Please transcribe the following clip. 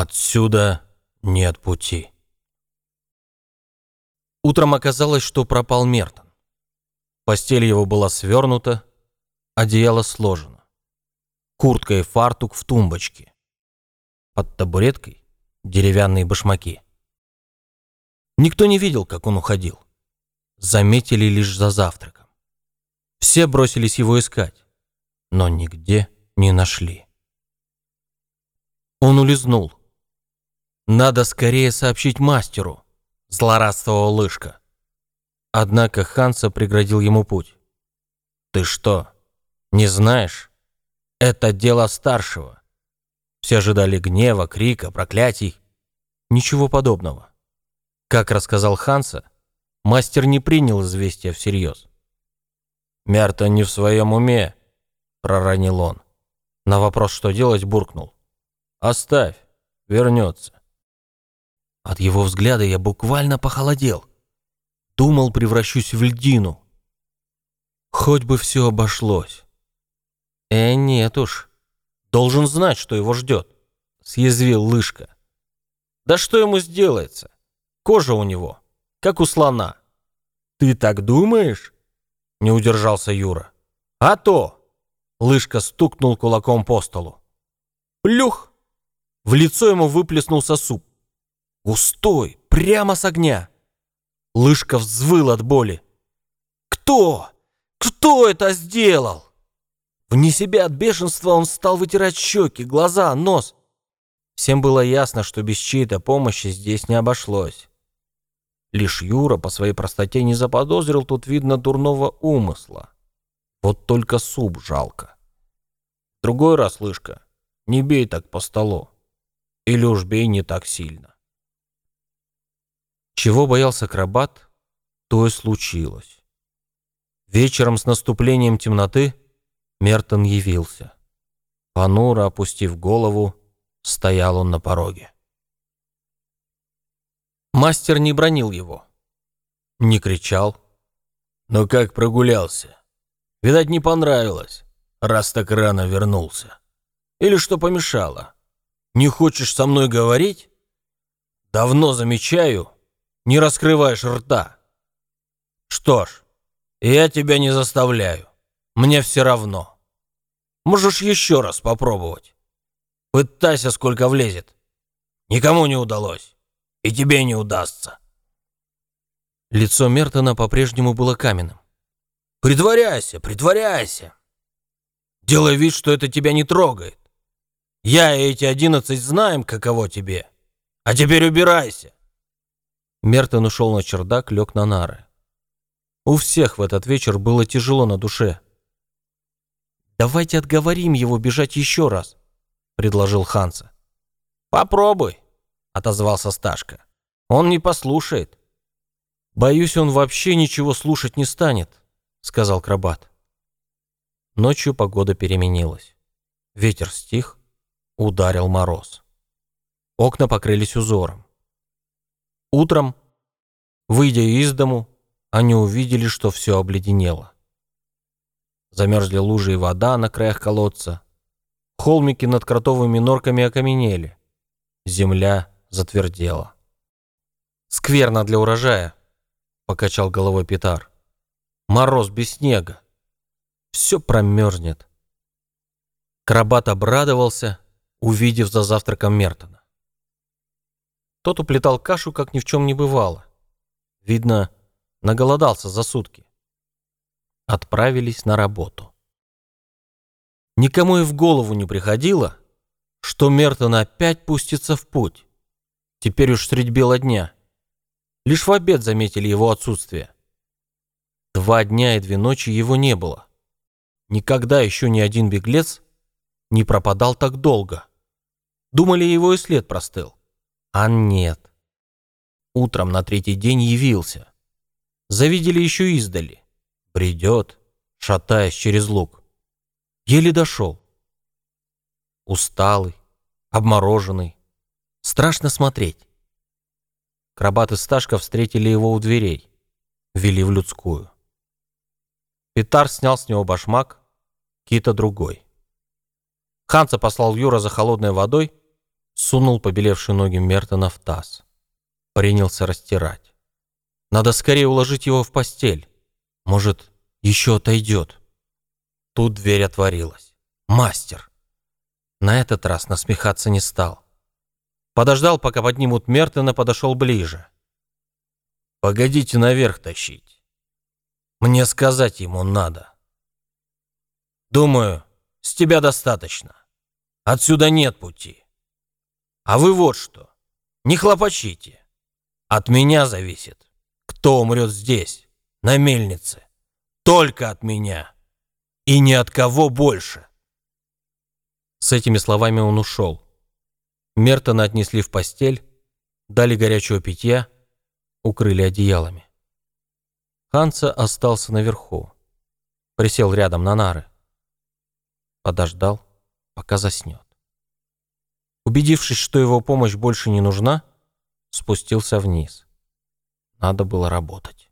Отсюда нет пути. Утром оказалось, что пропал Мертон. Постель его была свернута, одеяло сложено. Куртка и фартук в тумбочке. Под табуреткой деревянные башмаки. Никто не видел, как он уходил. Заметили лишь за завтраком. Все бросились его искать, но нигде не нашли. Он улизнул. Надо скорее сообщить мастеру, злорадствовал Лышка. Однако Ханса преградил ему путь. Ты что, не знаешь? Это дело старшего. Все ожидали гнева, крика, проклятий. Ничего подобного. Как рассказал Ханса, мастер не принял известия всерьез. «Мярта не в своем уме», — проронил он. На вопрос, что делать, буркнул. «Оставь, вернется». От его взгляда я буквально похолодел. Думал, превращусь в льдину. Хоть бы все обошлось. Э, нет уж. Должен знать, что его ждет. Съязвил Лышка. Да что ему сделается? Кожа у него, как у слона. Ты так думаешь? Не удержался Юра. А то! Лышка стукнул кулаком по столу. Плюх! В лицо ему выплеснулся суп. Густой, прямо с огня. Лышка взвыл от боли. «Кто? Кто это сделал?» Вне себя от бешенства он стал вытирать щеки, глаза, нос. Всем было ясно, что без чьей-то помощи здесь не обошлось. Лишь Юра по своей простоте не заподозрил тут, видно, дурного умысла. Вот только суп жалко. Другой раз, Лышка, не бей так по столу. Или уж бей не так сильно. Чего боялся акробат, то и случилось. Вечером с наступлением темноты Мертон явился. Понуро опустив голову, стоял он на пороге. Мастер не бронил его, не кричал. Но как прогулялся? Видать, не понравилось, раз так рано вернулся. Или что помешало? Не хочешь со мной говорить? Давно замечаю, не раскрываешь рта. Что ж, я тебя не заставляю. Мне все равно. Можешь еще раз попробовать. Пытайся, сколько влезет. Никому не удалось. И тебе не удастся. Лицо Мертона по-прежнему было каменным. Притворяйся, притворяйся. Делай вид, что это тебя не трогает. Я и эти одиннадцать знаем, каково тебе. А теперь убирайся. Мертон ушел на чердак, лег на нары. У всех в этот вечер было тяжело на душе. «Давайте отговорим его бежать еще раз», — предложил Ханса. «Попробуй», — отозвался Сташка. «Он не послушает». «Боюсь, он вообще ничего слушать не станет», — сказал Крабат. Ночью погода переменилась. Ветер стих, ударил мороз. Окна покрылись узором. Утром, выйдя из дому, они увидели, что все обледенело. Замерзли лужи и вода на краях колодца. Холмики над кротовыми норками окаменели. Земля затвердела. «Скверно для урожая», — покачал головой Питар. «Мороз без снега. Все промерзнет». Крабат обрадовался, увидев за завтраком Мертона. Тот уплетал кашу, как ни в чем не бывало. Видно, наголодался за сутки. Отправились на работу. Никому и в голову не приходило, что Мертон опять пустится в путь. Теперь уж средь бела дня. Лишь в обед заметили его отсутствие. Два дня и две ночи его не было. Никогда еще ни один беглец не пропадал так долго. Думали, его и след простыл. А нет. Утром на третий день явился. Завидели еще издали. Бредет, шатаясь через луг. Еле дошел. Усталый, обмороженный. Страшно смотреть. Крабат и Сташка встретили его у дверей. Вели в людскую. Питар снял с него башмак, Кита другой. Ханца послал Юра за холодной водой, Сунул побелевшие ноги Мертона в таз. Принялся растирать. Надо скорее уложить его в постель. Может, еще отойдет. Тут дверь отворилась. Мастер. На этот раз насмехаться не стал. Подождал, пока поднимут Мертона, подошел ближе. «Погодите наверх тащить. Мне сказать ему надо. Думаю, с тебя достаточно. Отсюда нет пути. А вы вот что, не хлопочите. От меня зависит, кто умрет здесь, на мельнице. Только от меня. И ни от кого больше». С этими словами он ушел. Мертона отнесли в постель, дали горячего питья, укрыли одеялами. Ханса остался наверху. Присел рядом на нары. Подождал, пока заснет. Убедившись, что его помощь больше не нужна, спустился вниз. Надо было работать.